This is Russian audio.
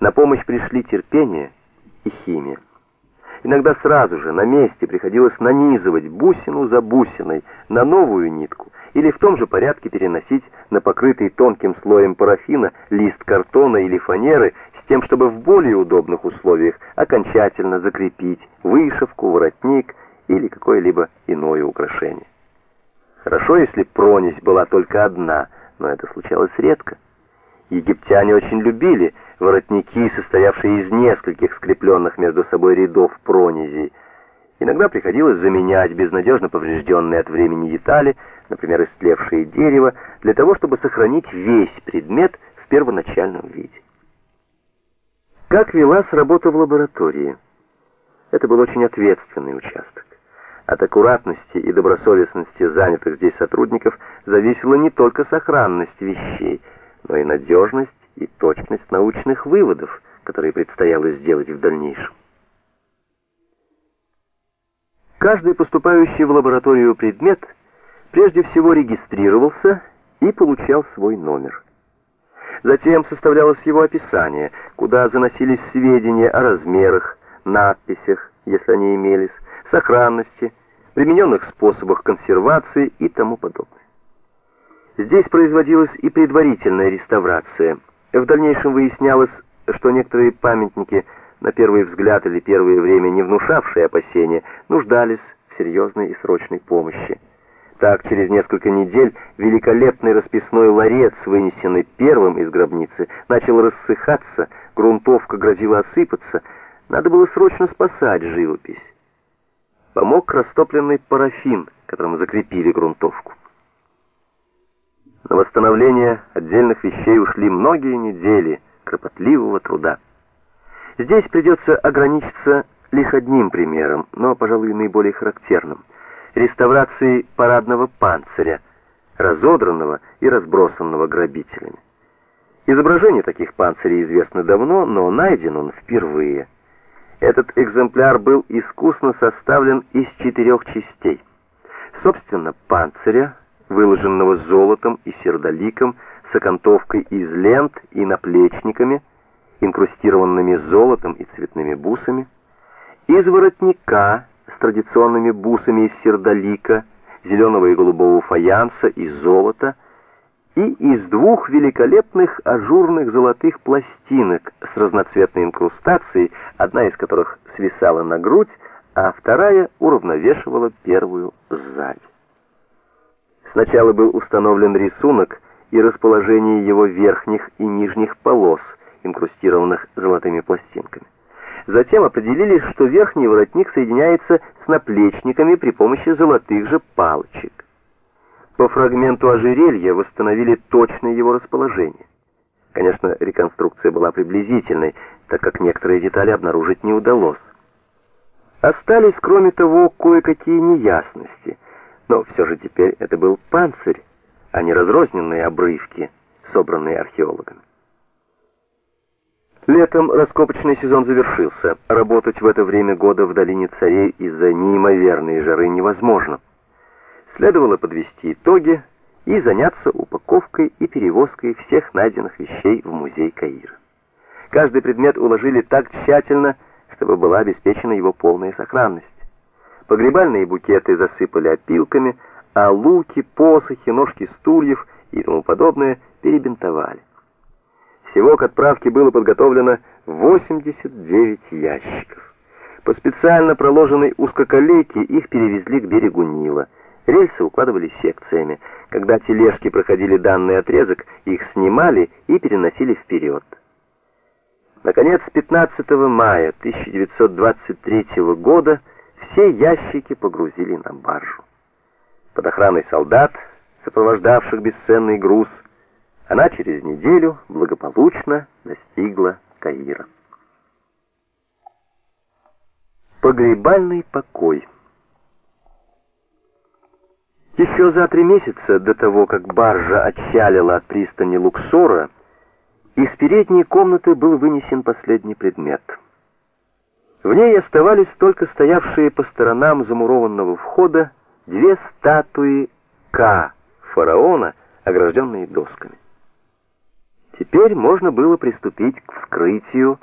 На помощь пришли терпение и химия. Иногда сразу же на месте приходилось нанизывать бусину за бусиной на новую нитку или в том же порядке переносить на покрытый тонким слоем парафина лист картона или фанеры с тем, чтобы в более удобных условиях окончательно закрепить вышивку, воротник или какое-либо иное украшение. Хорошо, если пронись была только одна, но это случалось редко. Египтяне очень любили воротники, состоявшие из нескольких скрепленных между собой рядов пронизей. Иногда приходилось заменять безнадежно поврежденные от времени детали, например, истлевшее дерево, для того, чтобы сохранить весь предмет в первоначальном виде. Как велась работа в лаборатории? Это был очень ответственный участок. От аккуратности и добросовестности занятых здесь сотрудников зависела не только сохранность вещей, но и надежность и точность научных выводов, которые предстояло сделать в дальнейшем. Каждый поступающий в лабораторию предмет прежде всего регистрировался и получал свой номер. Затем составлялось его описание, куда заносились сведения о размерах, надписях, если они имелись, сохранности, примененных способах консервации и тому подобное. Здесь производилась и предварительная реставрация. В дальнейшем выяснялось, что некоторые памятники, на первый взгляд или первое время не внушавшие опасения, нуждались в серьезной и срочной помощи. Так, через несколько недель великолепный расписной ларец, вынесенный первым из гробницы, начал рассыхаться, грунтовка грозила осыпаться, надо было срочно спасать живопись. Помог растопленный парафин, которым закрепили грунтовку. На восстановление отдельных вещей ушли многие недели кропотливого труда. Здесь придется ограничиться лишь одним примером, но, пожалуй, наиболее характерным — реставрацией парадного панциря, разодранного и разбросанного грабителями. Изображение таких панцирей известно давно, но найден он впервые. Этот экземпляр был искусно составлен из четырех частей. Собственно, панциря — выложенного золотом и сердоликом, с окантовкой из лент и наплечниками, инкрустированными золотом и цветными бусами, из воротника с традиционными бусами из сердолика, зеленого и голубого фаянса и золота, и из двух великолепных ажурных золотых пластинок с разноцветной инкрустацией, одна из которых свисала на грудь, а вторая уравновешивала первую сзади. Сначала был установлен рисунок и расположение его верхних и нижних полос, инкрустированных золотыми пластинками. Затем определили, что верхний воротник соединяется с наплечниками при помощи золотых же палочек. По фрагменту ожерелья восстановили точное его расположение. Конечно, реконструкция была приблизительной, так как некоторые детали обнаружить не удалось. Остались, кроме того, кое-какие неясности – но все же теперь это был панцирь, а не разрозненные обрывки, собранные археологами. Летом раскопочный сезон завершился. Работать в это время года в долине царей из-за неимоверной жары невозможно. Следовало подвести итоги и заняться упаковкой и перевозкой всех найденных вещей в музей Каира. Каждый предмет уложили так тщательно, чтобы была обеспечена его полная сохранность. Погребальные букеты засыпали опилками, а луки, посохи, ножки стульев и тому подобное перебинтовали. Всего к отправке было подготовлено 89 ящиков. По специально проложенной узкоколейке их перевезли к берегу Нила. Рельсы укладывали секциями. Когда тележки проходили данный отрезок, их снимали и переносили вперед. Наконец, 15 мая 1923 года все ящики погрузили на баржу. Под охраной солдат, сопровождавших бесценный груз, она через неделю благополучно достигла Каира. Погребальный покой. Еще за три месяца до того, как баржа отчалила от пристани Луксора, из передней комнаты был вынесен последний предмет — в ней оставались только стоявшие по сторонам замурованного входа две статуи К, фараона, огражденные досками. Теперь можно было приступить к вскрытию